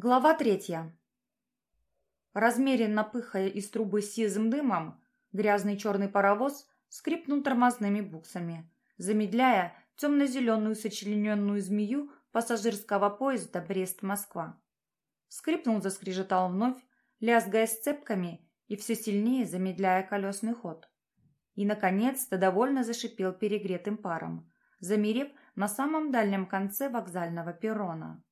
Глава третья. Размеренно пыхая из трубы сизым дымом, грязный черный паровоз скрипнул тормозными буксами, замедляя темно-зеленую сочлененную змею пассажирского поезда Брест-Москва. Скрипнул, заскрежетал вновь, лязгая сцепками и все сильнее замедляя колесный ход. И, наконец-то, довольно зашипел перегретым паром, замерев на самом дальнем конце вокзального перрона.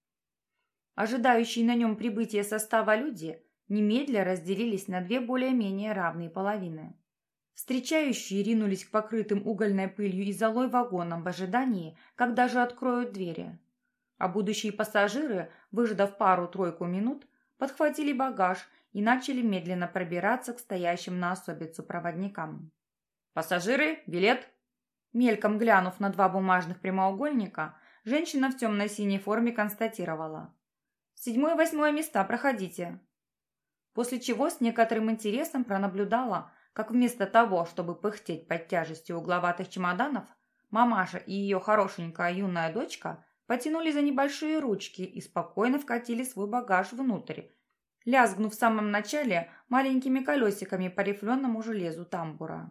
Ожидающие на нем прибытия состава люди немедля разделились на две более-менее равные половины. Встречающие ринулись к покрытым угольной пылью и золой вагонам в ожидании, когда же откроют двери. А будущие пассажиры, выждав пару-тройку минут, подхватили багаж и начали медленно пробираться к стоящим на особицу проводникам. «Пассажиры, билет!» Мельком глянув на два бумажных прямоугольника, женщина в темно-синей форме констатировала. Седьмое-восьмое места, проходите». После чего с некоторым интересом пронаблюдала, как вместо того, чтобы пыхтеть под тяжестью угловатых чемоданов, мамаша и ее хорошенькая юная дочка потянули за небольшие ручки и спокойно вкатили свой багаж внутрь, лязгнув в самом начале маленькими колесиками по рифленому железу тамбура.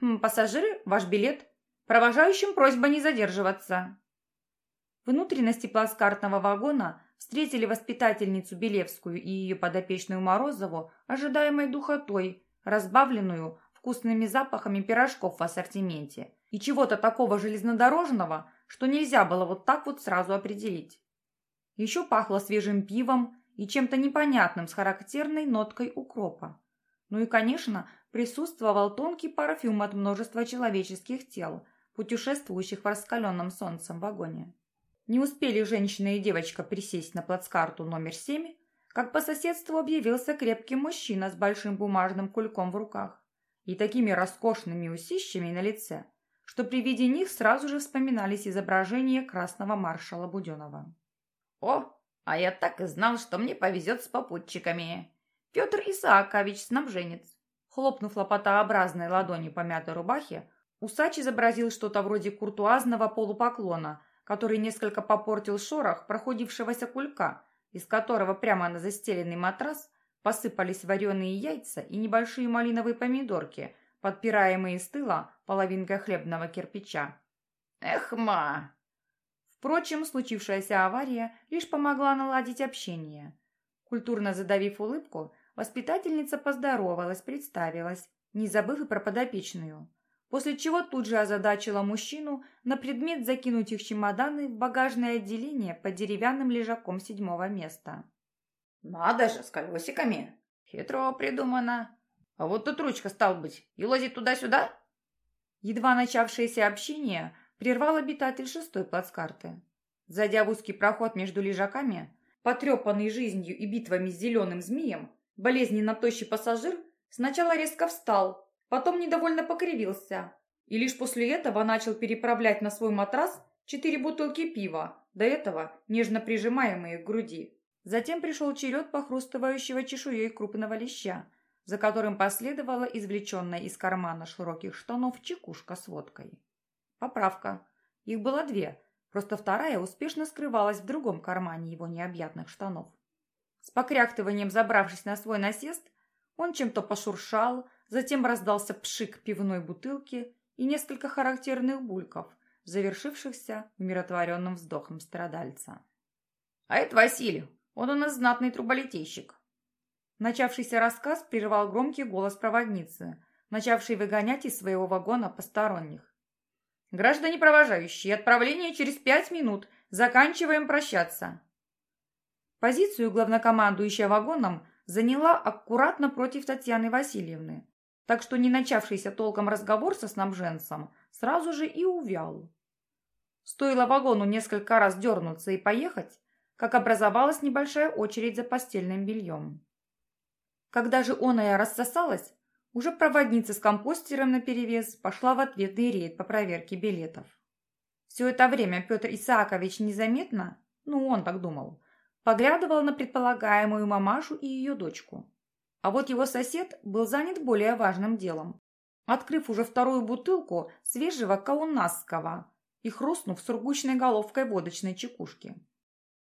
«Хм, «Пассажиры, ваш билет. Провожающим просьба не задерживаться». Внутренности плацкартного вагона встретили воспитательницу Белевскую и ее подопечную Морозову ожидаемой духотой, разбавленную вкусными запахами пирожков в ассортименте и чего-то такого железнодорожного, что нельзя было вот так вот сразу определить. Еще пахло свежим пивом и чем-то непонятным с характерной ноткой укропа. Ну и, конечно, присутствовал тонкий парфюм от множества человеческих тел, путешествующих в раскаленном солнцем вагоне. Не успели женщина и девочка присесть на плацкарту номер семь, как по соседству объявился крепкий мужчина с большим бумажным кульком в руках и такими роскошными усищами на лице, что при виде них сразу же вспоминались изображения красного маршала Буденова. «О, а я так и знал, что мне повезет с попутчиками. Петр Исаакович, снабженец». Хлопнув лопатообразной ладонью по мятой рубахе, усач изобразил что-то вроде куртуазного полупоклона – который несколько попортил шорох проходившегося кулька, из которого прямо на застеленный матрас посыпались вареные яйца и небольшие малиновые помидорки, подпираемые с тыла половинкой хлебного кирпича. «Эх, ма!» Впрочем, случившаяся авария лишь помогла наладить общение. Культурно задавив улыбку, воспитательница поздоровалась, представилась, не забыв и про подопечную после чего тут же озадачила мужчину на предмет закинуть их чемоданы в багажное отделение под деревянным лежаком седьмого места. «Надо же, с колесиками! Хитро придумано! А вот тут ручка, стал быть, и лозит туда-сюда?» Едва начавшееся общение прервал обитатель шестой плацкарты. Зайдя в узкий проход между лежаками, потрепанный жизнью и битвами с зеленым змеем, болезненно тощий пассажир сначала резко встал, Потом недовольно покривился и лишь после этого начал переправлять на свой матрас четыре бутылки пива, до этого нежно прижимаемые к груди. Затем пришел черед похрустывающего чешуей крупного леща, за которым последовала извлеченная из кармана широких штанов чекушка с водкой. Поправка. Их было две, просто вторая успешно скрывалась в другом кармане его необъятных штанов. С покряхтыванием забравшись на свой насест, он чем-то пошуршал, Затем раздался пшик пивной бутылки и несколько характерных бульков, завершившихся умиротворенным вздохом страдальца. «А это Василий, он у нас знатный труболитейщик». Начавшийся рассказ прервал громкий голос проводницы, начавший выгонять из своего вагона посторонних. «Граждане провожающие, отправление через пять минут. Заканчиваем прощаться». Позицию главнокомандующая вагоном заняла аккуратно против Татьяны Васильевны, так что не начавшийся толком разговор со снабженцем сразу же и увял. Стоило вагону несколько раз дернуться и поехать, как образовалась небольшая очередь за постельным бельем. Когда же оная рассосалась, уже проводница с компостером наперевес пошла в ответный рейд по проверке билетов. Все это время Петр Исаакович незаметно, ну он так думал, поглядывал на предполагаемую мамашу и ее дочку. А вот его сосед был занят более важным делом. Открыв уже вторую бутылку свежего каунасского и хрустнув сургучной головкой водочной чекушки.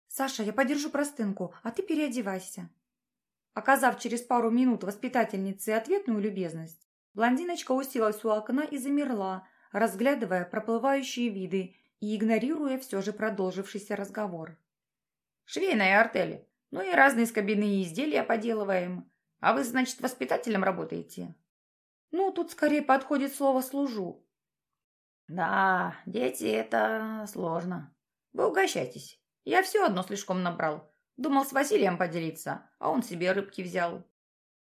«Саша, я подержу простынку, а ты переодевайся». Оказав через пару минут воспитательнице ответную любезность, блондиночка уселась у окна и замерла, разглядывая проплывающие виды и игнорируя все же продолжившийся разговор. «Швейная артель. Ну и разные скобяные изделия поделываем. А вы, значит, воспитателем работаете?» «Ну, тут скорее подходит слово «служу». «Да, дети — это сложно. Вы угощайтесь. Я все одно слишком набрал. Думал с Василием поделиться, а он себе рыбки взял».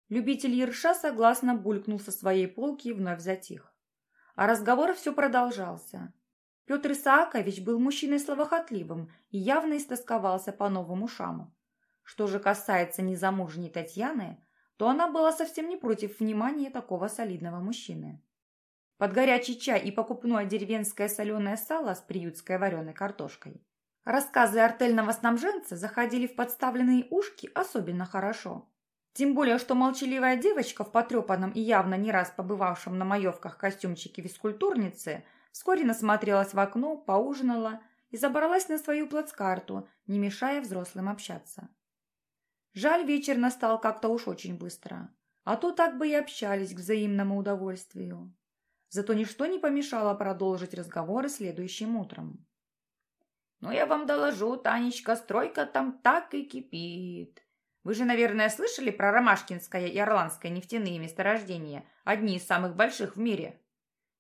Любитель ерша согласно булькнул со своей полки и вновь затих. А разговор все продолжался. Петр Исаакович был мужчиной словохотливым и явно истосковался по новым ушам. Что же касается незамужней Татьяны, то она была совсем не против внимания такого солидного мужчины. Под горячий чай и покупное деревенское соленое сало с приютской вареной картошкой. Рассказы артельного снабженца заходили в подставленные ушки особенно хорошо. Тем более, что молчаливая девочка в потрепанном и явно не раз побывавшем на маевках костюмчике физкультурницы вскоре насмотрелась в окно, поужинала и забралась на свою плацкарту, не мешая взрослым общаться. Жаль, вечер настал как-то уж очень быстро. А то так бы и общались к взаимному удовольствию. Зато ничто не помешало продолжить разговоры следующим утром. «Ну, я вам доложу, Танечка, стройка там так и кипит. Вы же, наверное, слышали про Ромашкинское и Орландское нефтяные месторождения, одни из самых больших в мире.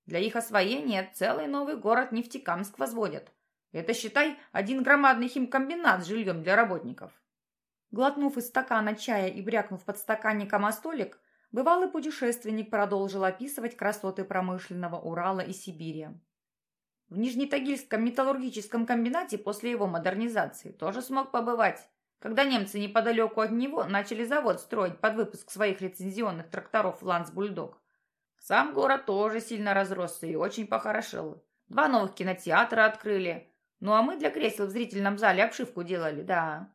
Для их освоения целый новый город Нефтекамск возводят. Это, считай, один громадный химкомбинат с жильем для работников. Глотнув из стакана чая и брякнув под стаканником о столик, бывалый путешественник продолжил описывать красоты промышленного Урала и Сибири. В Нижнетагильском металлургическом комбинате после его модернизации тоже смог побывать, когда немцы неподалеку от него начали завод строить под выпуск своих лицензионных тракторов «Ланс-Бульдог». Сам город тоже сильно разросся и очень похорошел. Два новых кинотеатра открыли. Ну а мы для кресел в зрительном зале обшивку делали, да.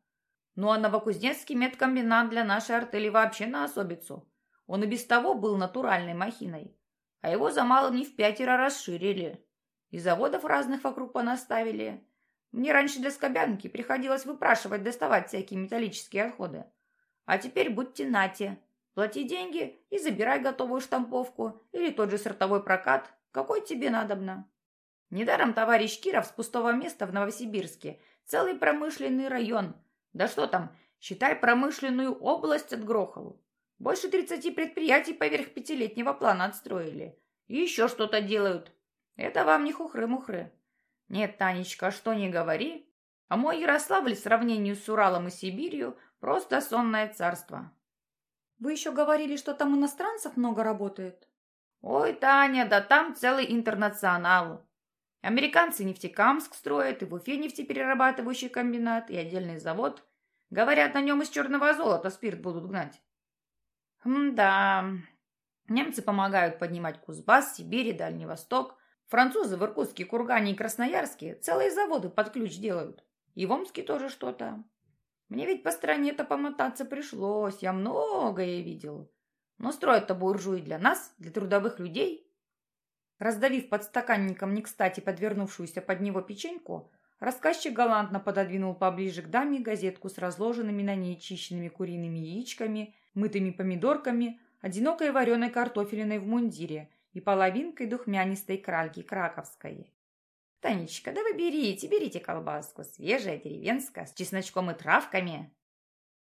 Ну а Новокузнецкий медкомбинат для нашей артели вообще на особицу. Он и без того был натуральной махиной. А его за малым не в пятеро расширили. И заводов разных вокруг понаставили. Мне раньше для скобянки приходилось выпрашивать, доставать всякие металлические отходы. А теперь будьте нате. Плати деньги и забирай готовую штамповку или тот же сортовой прокат, какой тебе надобно. Недаром товарищ Киров с пустого места в Новосибирске целый промышленный район – да что там, считай промышленную область отгрохал. Больше тридцати предприятий поверх пятилетнего плана отстроили. И еще что-то делают. Это вам не хухры-мухры. Нет, Танечка, что не говори. А мой Ярославль в сравнении с Уралом и Сибирью просто сонное царство. Вы еще говорили, что там иностранцев много работает? Ой, Таня, да там целый интернационал. Американцы нефтекамск строят, и в Уфе нефтеперерабатывающий комбинат, и отдельный завод. Говорят, на нем из черного золота спирт будут гнать. да. Немцы помогают поднимать Кузбасс, Сибирь и Дальний Восток. Французы в Иркутске, Кургане и Красноярске целые заводы под ключ делают. И в Омске тоже что-то. Мне ведь по стране-то помотаться пришлось, я многое видел. Но строят-то буржуи для нас, для трудовых людей. Раздавив подстаканником не кстати подвернувшуюся под него печеньку, рассказчик галантно пододвинул поближе к даме газетку с разложенными на ней чищенными куриными яичками, мытыми помидорками, одинокой вареной картофелиной в мундире и половинкой духмянистой кральки краковской. «Танечка, да вы берите, берите колбаску, свежая, деревенская, с чесночком и травками».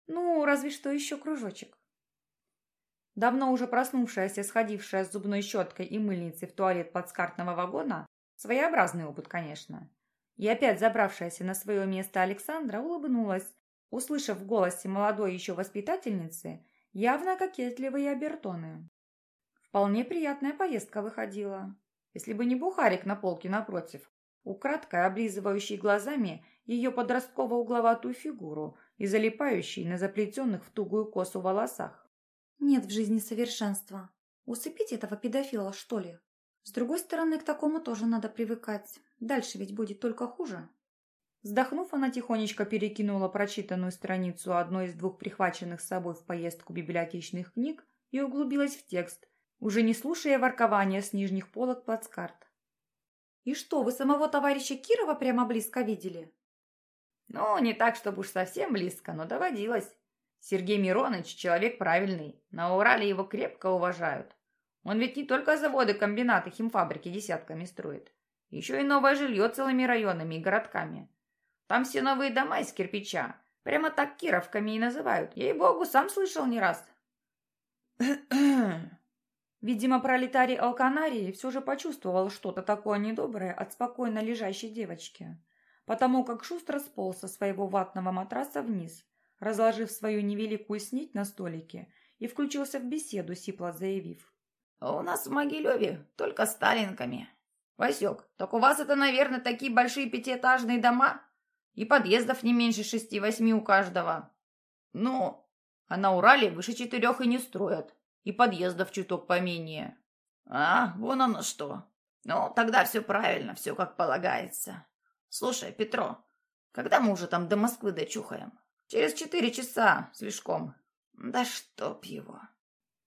«Ну, разве что еще кружочек». Давно уже проснувшаяся, сходившая с зубной щеткой и мыльницей в туалет плацкартного вагона, своеобразный опыт, конечно. И опять забравшаяся на свое место Александра улыбнулась, услышав в голосе молодой еще воспитательницы явно кокетливые обертоны. Вполне приятная поездка выходила, если бы не бухарик на полке напротив, украдкой облизывающий глазами ее подростково-угловатую фигуру и залипающий на заплетенных в тугую косу волосах. Нет в жизни совершенства. Усыпить этого педофила, что ли? С другой стороны, к такому тоже надо привыкать. Дальше ведь будет только хуже. Вздохнув, она тихонечко перекинула прочитанную страницу одной из двух прихваченных с собой в поездку библиотечных книг и углубилась в текст, уже не слушая воркования с нижних полок плацкарт. «И что, вы самого товарища Кирова прямо близко видели?» Ну, не так, чтобы уж совсем близко, но доводилось. Сергей Миронович человек правильный. На Урале его крепко уважают. Он ведь не только заводы, комбинаты, химфабрики десятками строит. Еще и новое жилье целыми районами и городками. Там все новые дома из кирпича. Прямо так кировками и называют. Ей-богу, сам слышал не раз. Видимо, пролетарий Алканарии все же почувствовал что-то такое недоброе от спокойно лежащей девочки, потому как шустро сполз со своего ватного матраса вниз, разложив свою невеликую снить на столике и включился в беседу, сипло заявив. «У нас в Могилеве только сталинками. Васек, так у вас это, наверное, такие большие пятиэтажные дома? И подъездов не меньше шести-восьми у каждого. Ну, а на Урале выше четырех и не строят и подъездов чуток поменее. А, вон оно что. Ну, тогда все правильно, все как полагается. Слушай, Петро, когда мы уже там до Москвы дочухаем? Через четыре часа, слишком. Да чтоб его.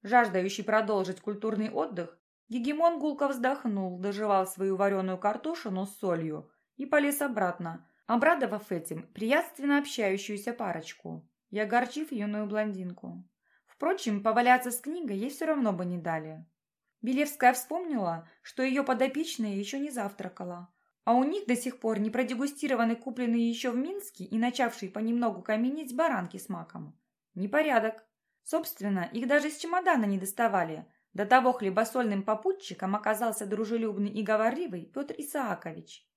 Жаждающий продолжить культурный отдых, Гегемон гулко вздохнул, доживал свою вареную картошину с солью и полез обратно, обрадовав этим приятственно общающуюся парочку и огорчив юную блондинку. Впрочем, поваляться с книгой ей все равно бы не дали. Белевская вспомнила, что ее подопечная еще не завтракала, а у них до сих пор не продегустированы купленные еще в Минске и начавшие понемногу каменить баранки с маком. Непорядок. Собственно, их даже с чемодана не доставали. До того хлебосольным попутчиком оказался дружелюбный и говорливый Петр Исаакович.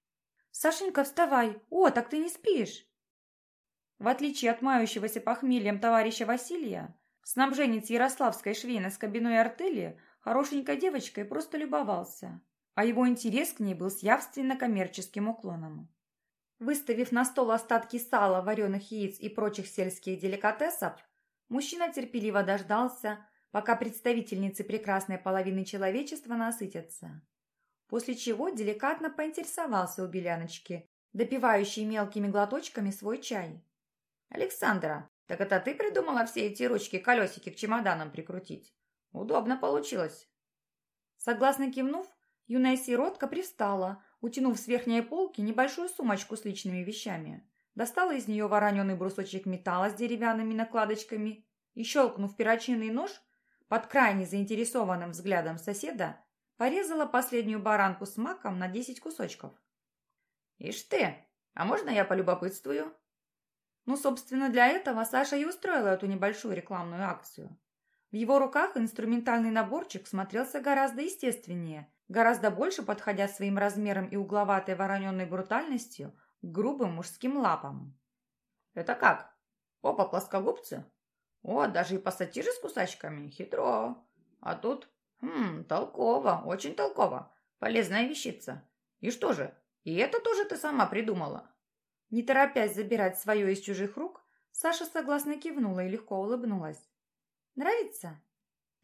«Сашенька, вставай! О, так ты не спишь!» В отличие от мающегося похмельем товарища Василия, Снабженец Ярославской швейно-скобяной артели хорошенькой девочкой просто любовался, а его интерес к ней был с явственно коммерческим уклоном. Выставив на стол остатки сала, вареных яиц и прочих сельских деликатесов, мужчина терпеливо дождался, пока представительницы прекрасной половины человечества насытятся. После чего деликатно поинтересовался у Беляночки, допивающей мелкими глоточками свой чай. «Александра, так это ты придумала все эти ручки-колесики к чемоданам прикрутить? Удобно получилось. Согласно кивнув, юная сиротка привстала, утянув с верхней полки небольшую сумочку с личными вещами. Достала из нее вороненый брусочек металла с деревянными накладочками и, щелкнув перочинный нож, под крайне заинтересованным взглядом соседа, порезала последнюю баранку с маком на десять кусочков. «Ишь ты! А можно я полюбопытствую?» Ну, собственно, для этого Саша и устроила эту небольшую рекламную акцию. В его руках инструментальный наборчик смотрелся гораздо естественнее, гораздо больше подходя своим размером и угловатой вороненной брутальностью к грубым мужским лапам. «Это как? Опа, плоскогубцы? О, даже и пассатижи с кусачками? Хитро. А тут, хм, толково, очень толково. Полезная вещица. И что же, и это тоже ты сама придумала?» Не торопясь забирать свое из чужих рук, Саша согласно кивнула и легко улыбнулась. «Нравится?»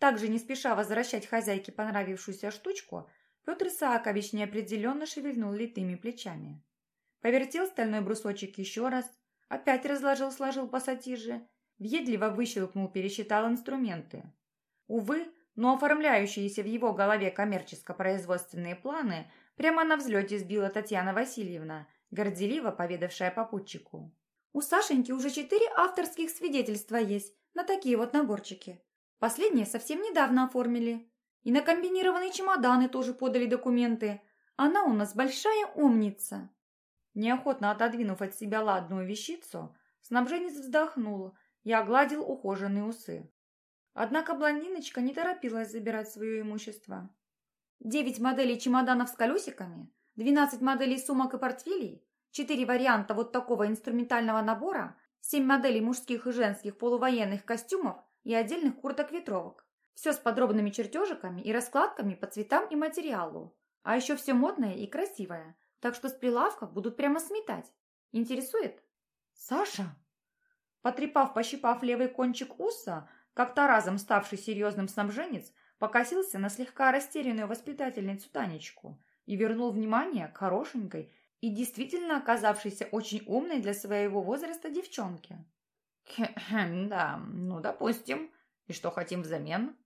Также не спеша возвращать хозяйке понравившуюся штучку, Петр Исаакович неопределенно шевельнул литыми плечами. Повертел стальной брусочек еще раз, опять разложил-сложил пассатижи, въедливо выщелкнул, пересчитал инструменты. Увы, но оформляющиеся в его голове коммерческо-производственные планы прямо на взлете сбила Татьяна Васильевна – горделиво поведавшая попутчику. «У Сашеньки уже четыре авторских свидетельства есть на такие вот наборчики. Последние совсем недавно оформили. И на комбинированные чемоданы тоже подали документы. Она у нас большая умница». Неохотно отодвинув от себя ладную вещицу, снабженец вздохнул и огладил ухоженные усы. Однако блондиночка не торопилась забирать свое имущество. Девять моделей чемоданов с колесиками 12 моделей сумок и портфелей, 4 варианта вот такого инструментального набора, 7 моделей мужских и женских полувоенных костюмов и отдельных курток-ветровок. Все с подробными чертежиками и раскладками по цветам и материалу. А еще все модное и красивое, так что с прилавков будут прямо сметать. Интересует? Саша? Потрепав-пощипав левый кончик уса, как-то разом ставший серьезным снабженец, покосился на слегка растерянную воспитательницу Танечку и вернул внимание к хорошенькой и действительно оказавшейся очень умной для своего возраста девчонке. «Да, ну, допустим. И что хотим взамен?»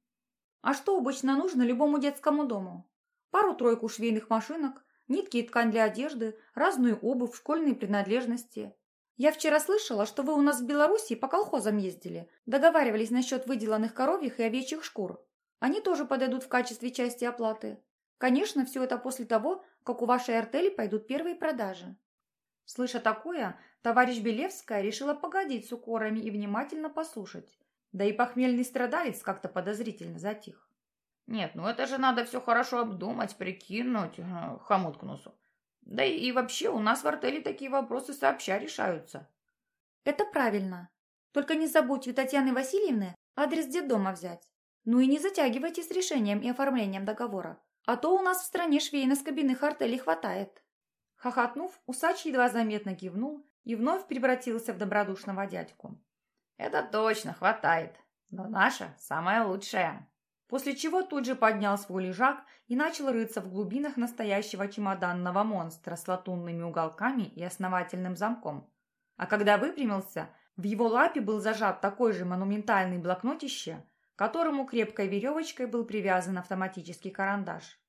«А что обычно нужно любому детскому дому? Пару-тройку швейных машинок, нитки и ткань для одежды, разную обувь, школьные принадлежности. Я вчера слышала, что вы у нас в Белоруссии по колхозам ездили, договаривались насчет выделанных коровьих и овечьих шкур. Они тоже подойдут в качестве части оплаты. Конечно, все это после того, как у вашей артели пойдут первые продажи. Слыша такое, товарищ Белевская решила погодить с укорами и внимательно послушать. Да и похмельный страдалец как-то подозрительно затих. «Нет, ну это же надо все хорошо обдумать, прикинуть, э, хомут к носу. Да и, и вообще у нас в артели такие вопросы сообща решаются». «Это правильно. Только не забудь у Татьяны Васильевны адрес детдома взять. Ну и не затягивайте с решением и оформлением договора, а то у нас в стране швейно-скобяных артелей хватает». Хохотнув, усач едва заметно кивнул и вновь превратился в добродушного дядьку. «Это точно, хватает. Но наша самая лучшая». После чего тут же поднял свой лежак и начал рыться в глубинах настоящего чемоданного монстра с латунными уголками и основательным замком. А когда выпрямился, в его лапе был зажат такой же монументальный блокнотище, к которому крепкой веревочкой был привязан автоматический карандаш.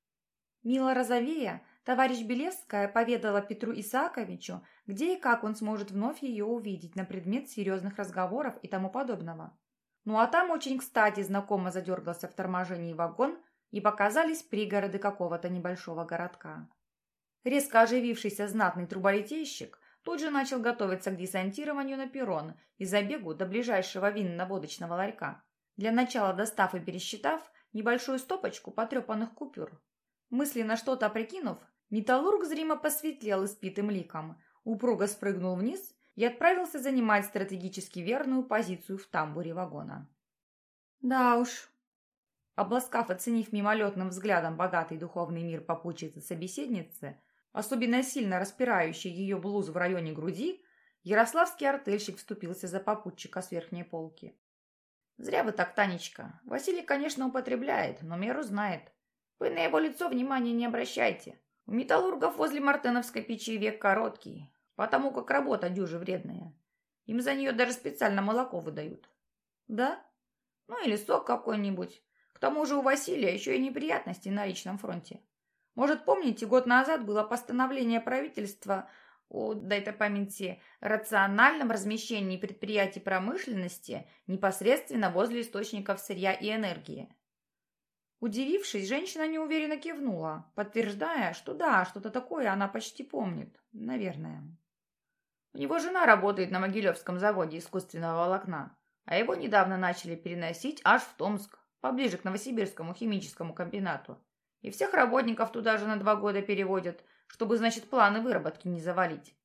Мило розовея, Товарищ Белевская поведала Петру Исааковичу, где и как он сможет вновь ее увидеть на предмет серьезных разговоров и тому подобного. Ну а там очень кстати знакомо задергался в торможении вагон, и показались пригороды какого-то небольшого городка. Резко оживившийся знатный труболитейщик тут же начал готовиться к десантированию на перрон и забегу до ближайшего винно-водочного ларька, для начала достав и пересчитав небольшую стопочку потрепанных купюр. Мысленно что-то прикинув, Металлург зримо посветлел испитым ликом, упруго спрыгнул вниз и отправился занимать стратегически верную позицию в тамбуре вагона. Да уж. Обласкав, оценив мимолетным взглядом богатый духовный мир попутчицы-собеседницы, особенно сильно распирающий ее блузу в районе груди, ярославский артельщик вступился за попутчика с верхней полки. «Зря вы так, Танечка. Василий, конечно, употребляет, но меру знает. Вы на его лицо внимания не обращайте. У металлургов возле мартеновской печи век короткий, потому как работа дюже вредная. Им за нее даже специально молоко выдают. Да? Ну или сок какой-нибудь. К тому же у Василия еще и неприятности на личном фронте. Может, помните, год назад было постановление правительства о, дай-то памяти, рациональном размещении предприятий промышленности непосредственно возле источников сырья и энергии. Удивившись, женщина неуверенно кивнула, подтверждая, что да, что-то такое она почти помнит. Наверное. У него жена работает на Могилевском заводе искусственного волокна, а его недавно начали переносить аж в Томск, поближе к Новосибирскому химическому комбинату. И всех работников туда же на два года переводят, чтобы, значит, планы выработки не завалить.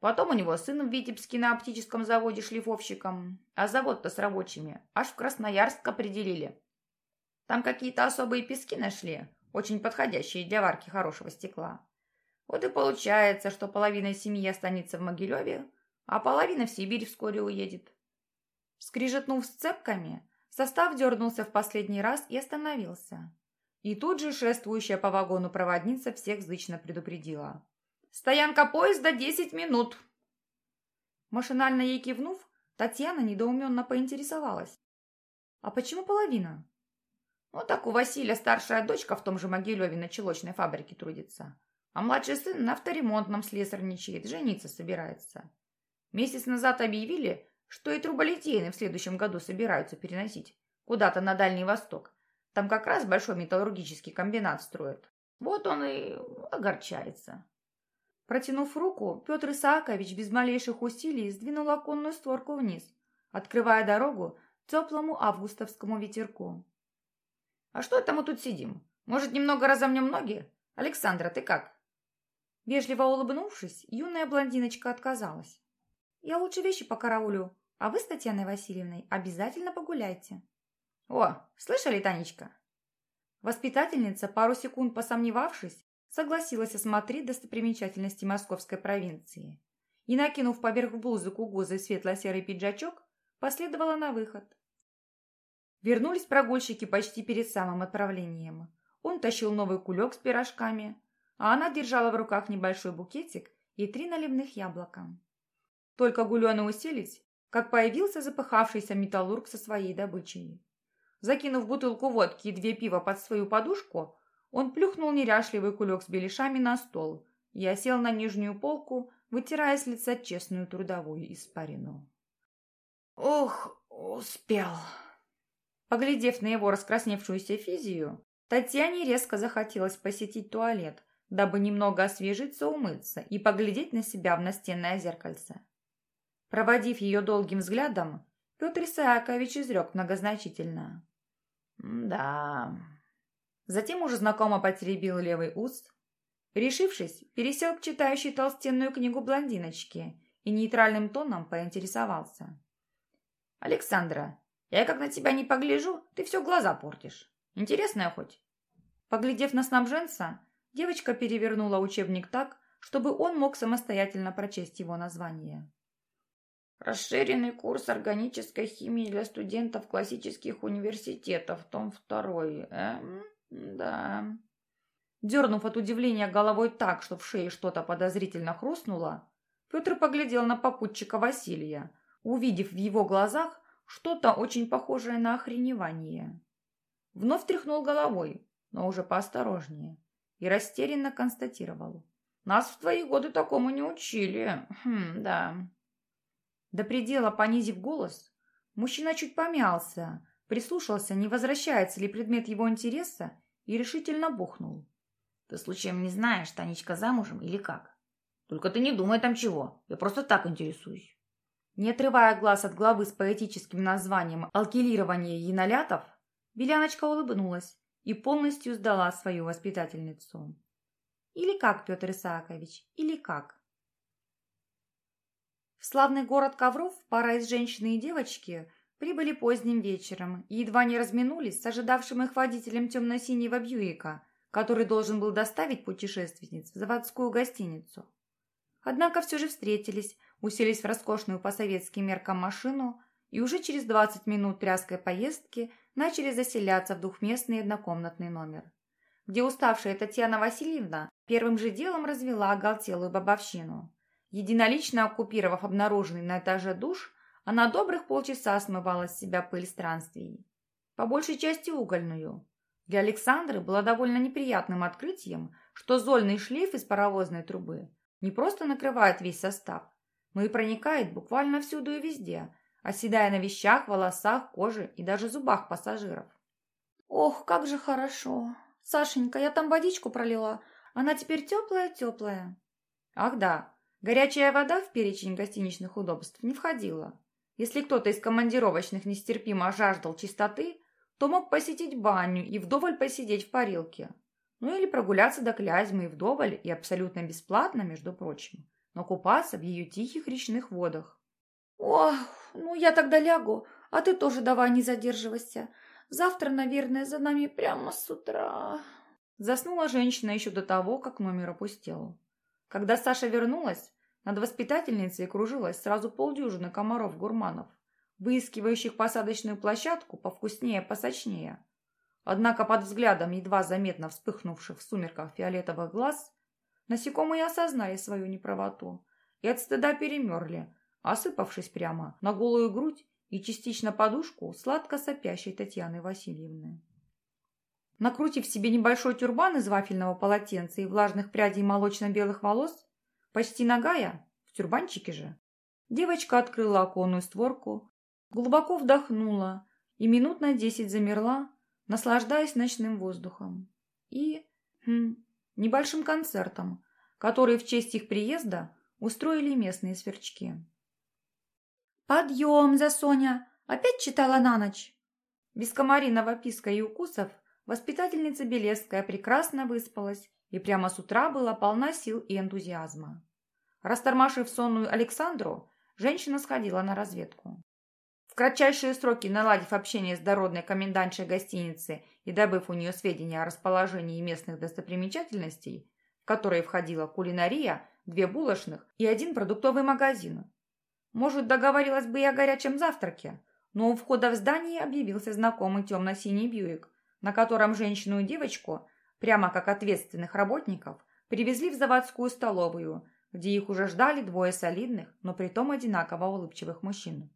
Потом у него сын в Витебске на оптическом заводе шлифовщиком, а завод-то с рабочими аж в Красноярск определили. Там какие-то особые пески нашли, очень подходящие для варки хорошего стекла. Вот и получается, что половина семьи останется в Могилеве, а половина в Сибирь вскоре уедет. Скрижетнув сцепками, состав дернулся в последний раз и остановился. И тут же шествующая по вагону проводница всех зычно предупредила. «Стоянка поезда десять минут!» Машинально ей кивнув, Татьяна недоуменно поинтересовалась. «А почему половина?» Вот так у Василия старшая дочка в том же Могилеве на челочной фабрике трудится. А младший сын на авторемонтном слесарничает, жениться собирается. Месяц назад объявили, что и труболитейны в следующем году собираются переносить. Куда-то на Дальний Восток. Там как раз большой металлургический комбинат строят. Вот он и огорчается. Протянув руку, Петр Исаакович без малейших усилий сдвинул оконную створку вниз, открывая дорогу теплому августовскому ветерку. «А что это мы тут сидим? Может, немного разомнем ноги? Александра, ты как?» Вежливо улыбнувшись, юная блондиночка отказалась. «Я лучше вещи покараулю, а вы с Татьяной Васильевной обязательно погуляйте». «О, слышали, Танечка?» Воспитательница, пару секунд посомневавшись, согласилась осмотреть достопримечательности московской провинции и, накинув поверх блузы кугузы светло-серый пиджачок, последовала на выход. Вернулись прогульщики почти перед самым отправлением. Он тащил новый кулек с пирожками, а она держала в руках небольшой букетик и три наливных яблока. Только гулены уселись, как появился запыхавшийся металлург со своей добычей. Закинув бутылку водки и две пива под свою подушку, он плюхнул неряшливый кулек с беляшами на стол и осел на нижнюю полку, вытирая с лица честную трудовую испарину. «Ох, успел!» Поглядев на его раскрасневшуюся физию, Татьяне резко захотелось посетить туалет, дабы немного освежиться, умыться и поглядеть на себя в настенное зеркальце. Проводив ее долгим взглядом, Петр Исаакович изрек многозначительно. «Да...» Затем уже знакомо потеребил левый уст. Решившись, пересел к читающей толстенную книгу блондиночки и нейтральным тоном поинтересовался. «Александра, я как на тебя не погляжу, ты все глаза портишь. Интересная хоть?» Поглядев на снабженца, девочка перевернула учебник так, чтобы он мог самостоятельно прочесть его название. Расширенный курс органической химии для студентов классических университетов, том второй. Эм, да. Дернув от удивления головой так, что в шее что-то подозрительно хрустнуло, Петр поглядел на попутчика Василия, увидев в его глазах что-то очень похожее на охреневание. Вновь тряхнул головой, но уже поосторожнее, и растерянно констатировал. «Нас в твои годы такому не учили. Хм, да». До предела понизив голос, мужчина чуть помялся, прислушался, не возвращается ли предмет его интереса, и решительно бухнул. «Ты случаем не знаешь, Танечка замужем или как? Только ты не думай там чего, я просто так интересуюсь». Не отрывая глаз от главы с поэтическим названием «Алкилирование енолятов», Беляночка улыбнулась и полностью сдала свою воспитательницу. «Или как, Петр Исаакович, или как?» В славный город Ковров пара из женщины и девочки прибыли поздним вечером и едва не разминулись с ожидавшим их водителем темно-синего Бьюика, который должен был доставить путешественниц в заводскую гостиницу. Однако все же встретились, уселись в роскошную по советским меркам машину и уже через 20 минут тряской поездки начали заселяться в двухместный однокомнатный номер, где уставшая Татьяна Васильевна первым же делом развела оголтелую бабовщину. Единолично оккупировав обнаруженный на этаже душ, она добрых полчаса смывала с себя пыль странствий. По большей части угольную. Для Александры было довольно неприятным открытием, что зольный шлейф из паровозной трубы не просто накрывает весь состав, но и проникает буквально всюду и везде, оседая на вещах, волосах, коже и даже зубах пассажиров. «Ох, как же хорошо! Сашенька, я там водичку пролила, она теперь теплая-теплая». «Ах да, горячая вода в перечень гостиничных удобств не входила. Если кто-то из командировочных нестерпимо жаждал чистоты, то мог посетить баню и вдоволь посидеть в парилке. Ну или прогуляться до Клязьмы и вдоволь, и абсолютно бесплатно, между прочим, но купаться в ее тихих речных водах. «Ох, ну я тогда лягу, а ты тоже давай не задерживайся. Завтра, наверное, за нами прямо с утра». Заснула женщина еще до того, как номер опустел. Когда Саша вернулась, над воспитательницей кружилось сразу полдюжины комаров-гурманов, выискивающих посадочную площадку повкуснее, посочнее. Однако под взглядом едва заметно вспыхнувших в сумерках фиолетовых глаз насекомые осознали свою неправоту и от стыда перемерли, осыпавшись прямо на голую грудь и частично подушку сладко сопящей Татьяны Васильевны. Накрутив себе небольшой тюрбан из вафельного полотенца и влажных прядей молочно-белых волос, почти нагая, в тюрбанчике же, девочка открыла оконную створку, глубоко вдохнула и минут на десять замерла, наслаждаясь ночным воздухом и хм, небольшим концертом, который в честь их приезда устроили местные сверчки. «Подъем, за Соня! Опять читала на ночь?» Без комариного писка и укусов воспитательница Белевская прекрасно выспалась и прямо с утра была полна сил и энтузиазма. Растормошив сонную Александру, женщина сходила на разведку. В кратчайшие сроки наладив общение с дородной комендантшей гостиницы и добыв у нее сведения о расположении местных достопримечательностей, в которые входила кулинария, две булочных и один продуктовый магазин, может, договорилась бы и о горячем завтраке, но у входа в здание объявился знакомый темно-синий Бьюик, на котором женщину и девочку, прямо как ответственных работников, привезли в заводскую столовую, где их уже ждали двое солидных, но притом одинаково улыбчивых мужчин.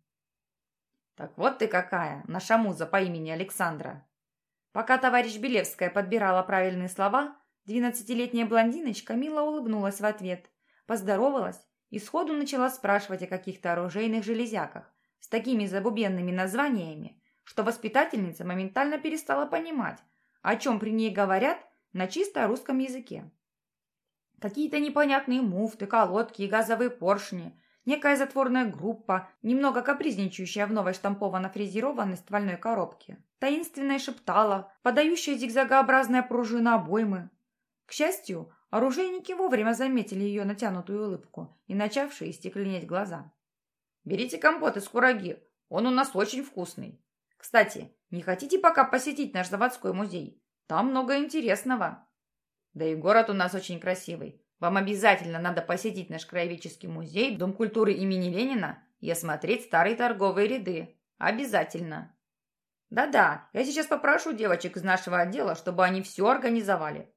«Так вот ты какая, наша муза по имени Александра!» Пока товарищ Белевская подбирала правильные слова, двенадцатилетняя блондиночка мило улыбнулась в ответ, поздоровалась и сходу начала спрашивать о каких-то оружейных железяках с такими забубенными названиями, что воспитательница моментально перестала понимать, о чем при ней говорят на чисто русском языке. Какие-то непонятные муфты, колодки и газовые поршни, некая затворная группа, немного капризничающая в новой штамповано-фрезерованной ствольной коробке, таинственная шептала, подающая зигзагообразная пружина обоймы. К счастью, оружейники вовремя заметили ее натянутую улыбку и начавшие стекленеть глаза. «Берите компот из кураги, он у нас очень вкусный. Кстати, не хотите пока посетить наш заводской музей? Там много интересного. Да и город у нас очень красивый. Вам обязательно надо посетить наш краеведческий музей, Дом культуры имени Ленина и осмотреть старые торговые ряды. Обязательно. Да-да, я сейчас попрошу девочек из нашего отдела, чтобы они все организовали.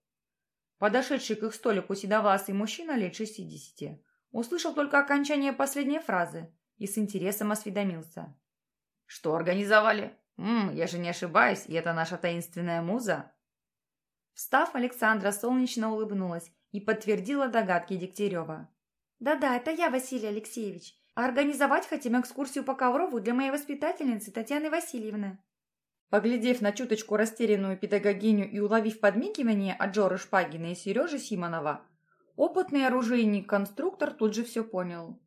Подошедший к их столику седовласый мужчина лет шестидесяти услышал только окончание последней фразы и с интересом осведомился. «Что организовали? М, я же не ошибаюсь, и это наша таинственная муза?» Встав, Александра солнечно улыбнулась и подтвердила догадки Дегтярева. «Да-да, это я, Василий Алексеевич. А организовать хотим экскурсию по Коврову для моей воспитательницы Татьяны Васильевны». Поглядев на чуточку растерянную педагогиню и уловив подмигивание от Жоры Шпагина и Сережи Симонова, опытный оружейник-конструктор тут же все понял.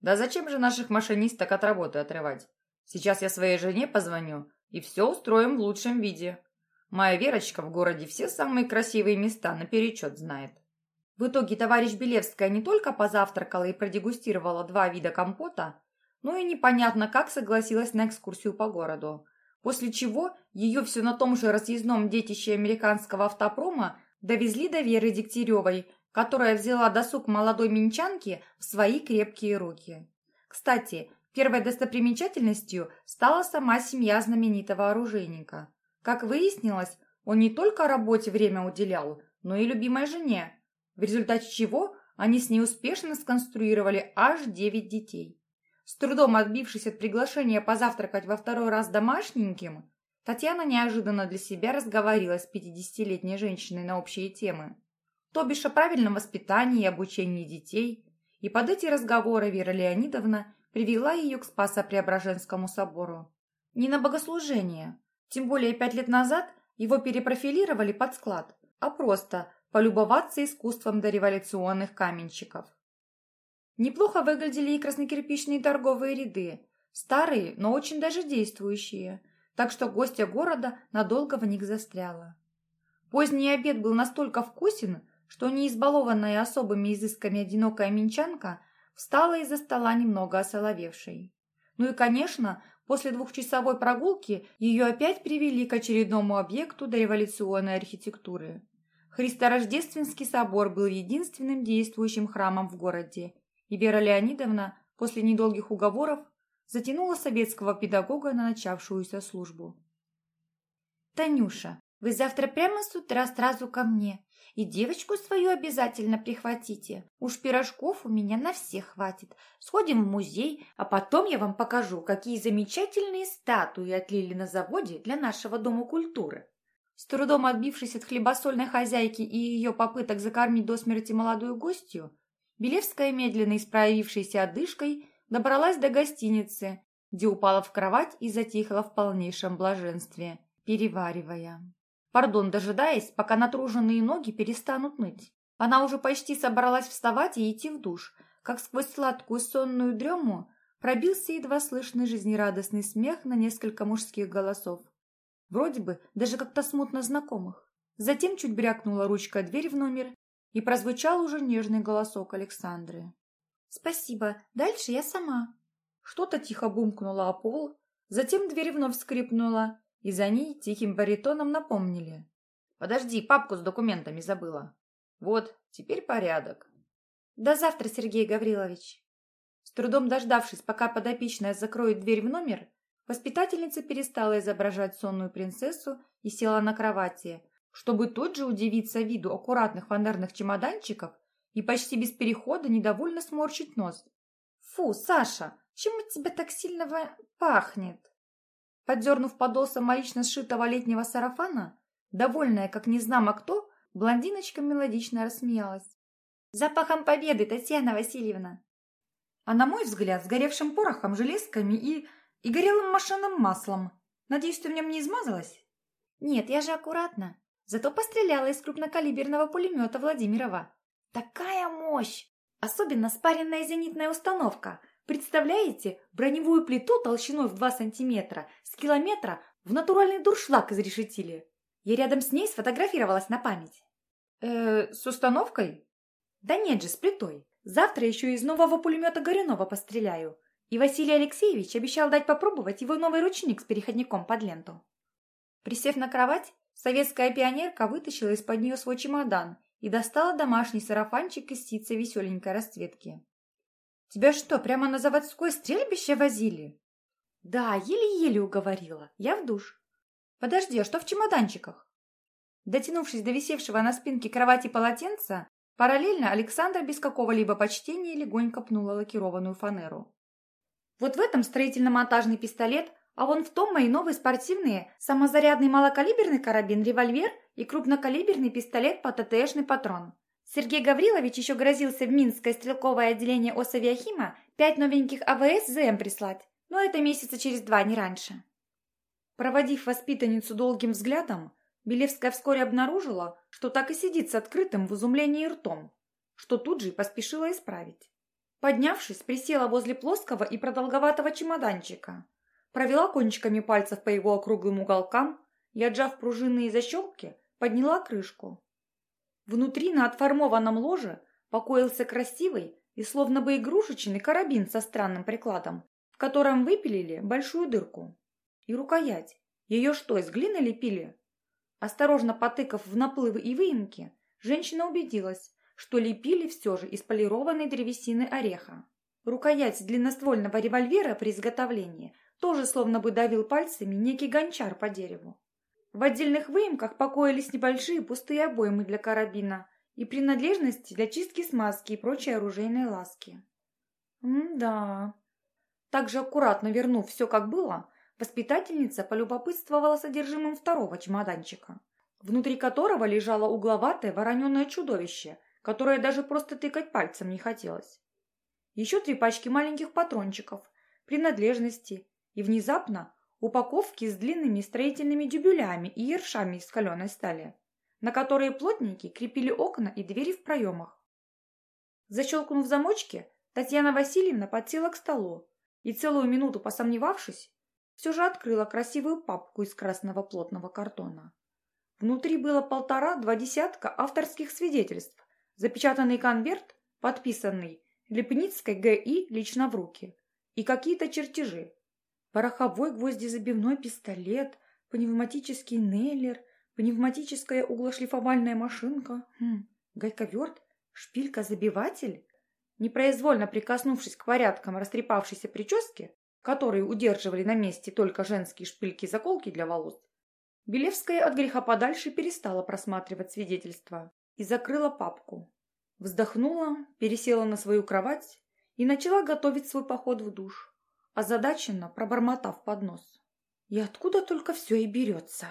«Да зачем же наших машинисток от работы отрывать? Сейчас я своей жене позвоню и все устроим в лучшем виде. Моя Верочка в городе все самые красивые места наперечет знает». В итоге товарищ Белевская не только позавтракала и продегустировала два вида компота, но и непонятно как согласилась на экскурсию по городу. После чего ее все на том же разъездном детище американского автопрома довезли до Веры Дегтяревой, которая взяла досуг молодой минчанки в свои крепкие руки. Кстати, первой достопримечательностью стала сама семья знаменитого оружейника. Как выяснилось, он не только работе время уделял, но и любимой жене, в результате чего они с ней успешно сконструировали аж девять детей. С трудом отбившись от приглашения позавтракать во второй раз домашненьким, Татьяна неожиданно для себя разговорила с пятидесятилетней женщиной на общие темы. То бишь о правильном воспитании и обучении детей, и под эти разговоры Вера Леонидовна привела ее к Спасо-Преображенскому собору. Не на богослужение, тем более пять лет назад его перепрофилировали под склад, а просто полюбоваться искусством дореволюционных каменщиков. Неплохо выглядели и краснокирпичные торговые ряды, старые, но очень даже действующие, так что гостья города надолго в них застряла. Поздний обед был настолько вкусен, что не избалованная особыми изысками одинокая минчанка встала из-за стола немного осоловевшей. Ну и, конечно, после двухчасовой прогулки ее опять привели к очередному объекту дореволюционной архитектуры. Христорождественский собор был единственным действующим храмом в городе, и Вера Леонидовна после недолгих уговоров затянула советского педагога на начавшуюся службу. «Танюша, вы завтра прямо с утра сразу ко мне, и девочку свою обязательно прихватите. Уж пирожков у меня на всех хватит. Сходим в музей, а потом я вам покажу, какие замечательные статуи отлили на заводе для нашего Дома культуры». С трудом отбившись от хлебосольной хозяйки и ее попыток закормить до смерти молодую гостью, Белевская, медленно исправившейся одышкой, добралась до гостиницы, где упала в кровать и затихла в полнейшем блаженстве, переваривая. Пардон, дожидаясь, пока натруженные ноги перестанут ныть. Она уже почти собралась вставать и идти в душ, как сквозь сладкую сонную дрему пробился едва слышный жизнерадостный смех на несколько мужских голосов вроде бы даже как-то смутно знакомых. Затем чуть брякнула ручка дверь в номер, и прозвучал уже нежный голосок Александры. «Спасибо, дальше я сама». Что-то тихо бумкнуло о пол, затем дверь вновь скрипнула, и за ней тихим баритоном напомнили. «Подожди, папку с документами забыла. Вот, теперь порядок». «До завтра, Сергей Гаврилович». С трудом дождавшись, пока подопечная закроет дверь в номер, Воспитательница перестала изображать сонную принцессу и села на кровати, чтобы тут же удивиться виду аккуратных фонарных чемоданчиков и почти без перехода недовольно сморщить нос. «Фу, Саша, чем от тебя так сильно пахнет?» Поддернув подол самолично сшитого летнего сарафана, довольная, как незнамо кто, блондиночка мелодично рассмеялась. «Запахом победы, Татьяна Васильевна!» а на мой взгляд, сгоревшим порохом, железками и... и горелым машинным маслом. Надеюсь, ты в нем не измазалась? Нет, я же аккуратно. Зато постреляла из крупнокалиберного пулемета Владимирова. Такая мощь! Особенно спаренная зенитная установка. Представляете, броневую плиту толщиной в 2 сантиметра с километра в натуральный дуршлаг изрешетили. Я рядом с ней сфотографировалась на память. Э, с установкой? Да нет же, с плитой. Завтра еще из нового пулемета Горюнова постреляю. И Василий Алексеевич обещал дать попробовать его новый ручник с переходником под ленту. Присев на кровать, советская пионерка вытащила из-под нее свой чемодан и достала домашний сарафанчик из ситца веселенькой расцветки. «Тебя что, прямо на заводское стрельбище возили?» «Да, еле-еле уговорила. Я в душ». «Подожди, а что в чемоданчиках?» Дотянувшись до висевшего на спинке кровати полотенца, Параллельно Александра без какого-либо почтения легонько пнула лакированную фанеру. Вот в этом строительно-монтажный пистолет, а вон в том мои новые спортивные, самозарядный малокалиберный карабин-револьвер и крупнокалиберный пистолет по ТТшный патрон. Сергей Гаврилович еще грозился в Минское стрелковое отделение ОСАВИАХИМа пять новеньких АВС ЗМ прислать, но это месяца через два, не раньше. Проводив воспитанницу долгим взглядом, Белевская вскоре обнаружила, что так и сидит с открытым в изумлении ртом, что тут же и поспешила исправить. Поднявшись, присела возле плоского и продолговатого чемоданчика, провела кончиками пальцев по его округлым уголкам и, отжав пружинные защелки, подняла крышку. Внутри на отформованном ложе покоился красивый и словно бы игрушечный карабин со странным прикладом, в котором выпилили большую дырку. И рукоять. Ее что, из глины лепили? Осторожно потыкав в наплывы и выемки, женщина убедилась, что лепили все же из полированной древесины ореха. Рукоять длинноствольного револьвера при изготовлении тоже словно бы давил пальцами некий гончар по дереву. В отдельных выемках покоились небольшие пустые обоймы для карабина и принадлежности для чистки смазки и прочей оружейной ласки. М-да. Также аккуратно вернув все как было, Воспитательница полюбопытствовала содержимым второго чемоданчика, внутри которого лежало угловатое вороненое чудовище, которое даже просто тыкать пальцем не хотелось. Еще три пачки маленьких патрончиков, принадлежности и, внезапно, упаковки с длинными строительными дюбелями и ершами из каленой стали, на которые плотники крепили окна и двери в проемах. Защелкнув замочки, Татьяна Васильевна подсела к столу и, целую минуту посомневавшись, все же открыла красивую папку из красного плотного картона. Внутри было полтора-два десятка авторских свидетельств, запечатанный конверт, подписанный Лепницкой ГИ лично в руки, и какие-то чертежи. Пороховой гвоздезабивной пистолет, пневматический нейлер, пневматическая углошлифовальная машинка, хм, гайковерт, шпилька-забиватель. Непроизвольно прикоснувшись к порядкам растрепавшейся прически, которые удерживали на месте только женские шпильки-заколки для волос, Белевская от греха подальше перестала просматривать свидетельства и закрыла папку. Вздохнула, пересела на свою кровать и начала готовить свой поход в душ, озадаченно пробормотав под нос. И откуда только все и берется.